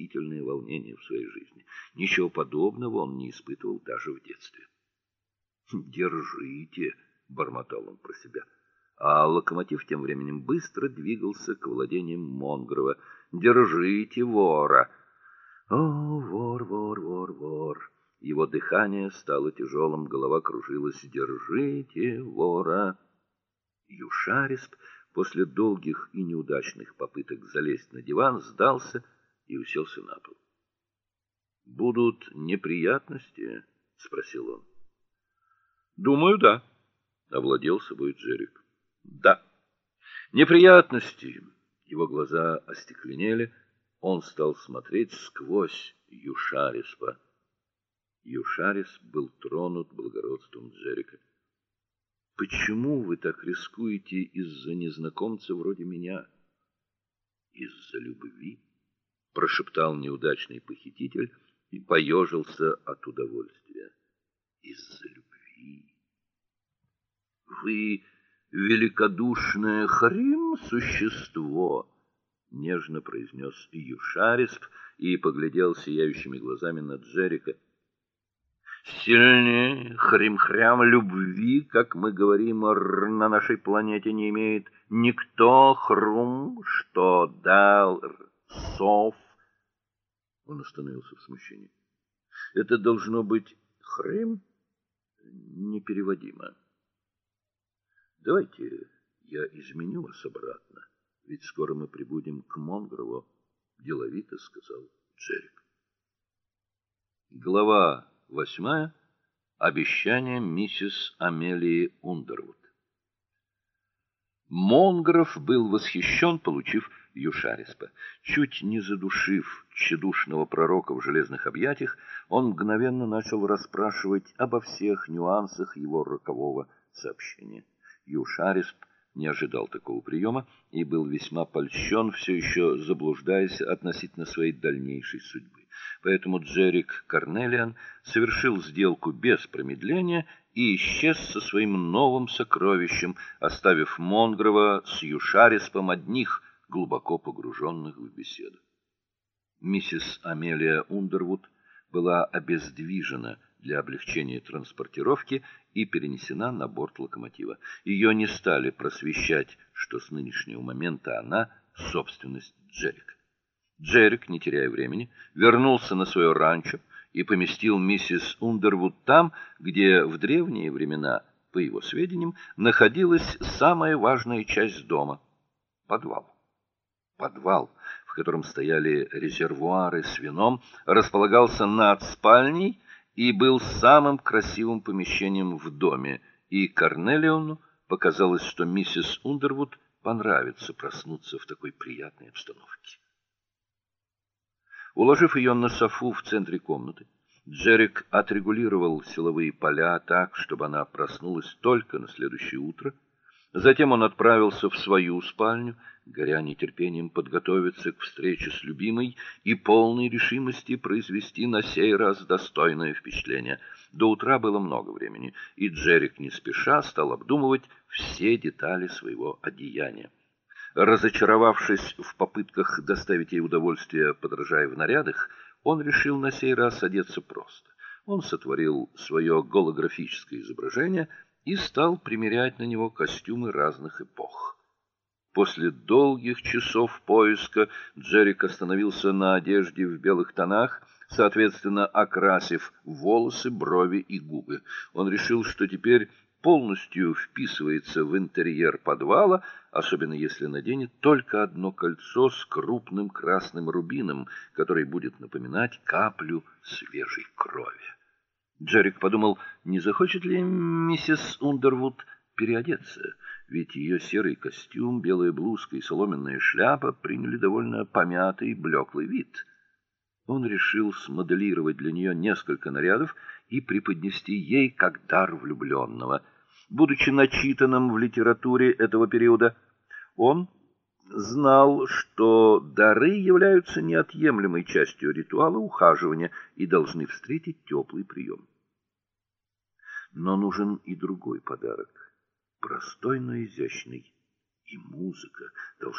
восхитительное волнение в своей жизни. Ничего подобного он не испытывал даже в детстве. "Держите", бормотал он про себя. А локомотив тем временем быстро двигался к владениям Монгрова. "Держите вора". О, вор, вор, вор, вор. Его дыхание стало тяжелым, голова кружилась. "Держите вора". Юшарисп после долгих и неудачных попыток залезть на диван сдался и уселся на пол. Будут неприятности, спросил он. Думаю, да, овладел собой Джерик. Да. Неприятности. Его глаза остекленели, он стал смотреть сквозь Юшариспа. Юшарис был тронут благородством Джерика. Почему вы так рискуете из-за незнакомца вроде меня? Из-за любви, прошептал неудачный похититель и поежился от удовольствия. Из-за любви. Вы великодушное хрим существо, нежно произнес Юшарисп и поглядел сияющими глазами на Джерика сильнее хрим-хрям любви, как мы говорим, на нашей планете не имеет никто хрум, что дал сов. Он остановился в смущении. Это должно быть хрим непереводимо. Давайте я изменю вас обратно, ведь скоро мы прибудем к Монгрову, деловито сказал Джерик. Глава Восьмая. Обещание миссис Амелии Ундервуд. Монгров был восхищен, получив Юшариспа. Чуть не задушив тщедушного пророка в железных объятиях, он мгновенно начал расспрашивать обо всех нюансах его рокового сообщения. Юшарисп не ожидал такого приема и был весьма польщен, все еще заблуждаясь относительно своей дальнейшей судьбы. Поэтому Джерик Карнелиан совершил сделку без промедления и исчез со своим новым сокровищем, оставив Монгрова с Юшариспом одних, глубоко погруженных в беседу. Миссис Амелия Ундервуд была обездвижена для облегчения транспортировки и перенесена на борт локомотива. Ее не стали просвещать, что с нынешнего момента она собственность Джерика. Джерик, не теряя времени, вернулся на свое ранчо и поместил миссис Ундервуд там, где в древние времена, по его сведениям, находилась самая важная часть дома подвал. Подвал, в котором стояли резервуары с вином, располагался над спальней и был самым красивым помещением в доме, и Корнелиону показалось, что миссис Ундервуд понравится проснуться в такой приятной обстановке. Уложив ее на софу в центре комнаты, Джерик отрегулировал силовые поля так, чтобы она проснулась только на следующее утро. Затем он отправился в свою спальню, горя нетерпением подготовиться к встрече с любимой и полной решимости произвести на сей раз достойное впечатление. До утра было много времени, и Джерик не спеша стал обдумывать все детали своего одеяния. Разочаровавшись в попытках доставить ей удовольствие, подражая в нарядах, он решил на сей раз одеться просто. Он сотворил свое голографическое изображение и стал примерять на него костюмы разных эпох. После долгих часов поиска Джерик остановился на одежде в белых тонах, соответственно окрасив волосы, брови и губы. Он решил, что теперь полностью вписывается в интерьер подвала, особенно если наденет только одно кольцо с крупным красным рубином, который будет напоминать каплю свежей крови. Джерик подумал, не захочет ли миссис Ундервуд переодеться, ведь ее серый костюм, белая блузка и соломенная шляпа приняли довольно помятый, блеклый вид. Он решил смоделировать для нее несколько нарядов и преподнести ей как дар влюбленного. Будучи начитанным в литературе этого периода, он знал, что дары являются неотъемлемой частью ритуала ухаживания и должны встретить теплый прием. Но нужен и другой подарок, простой, но изящный, и музыка должна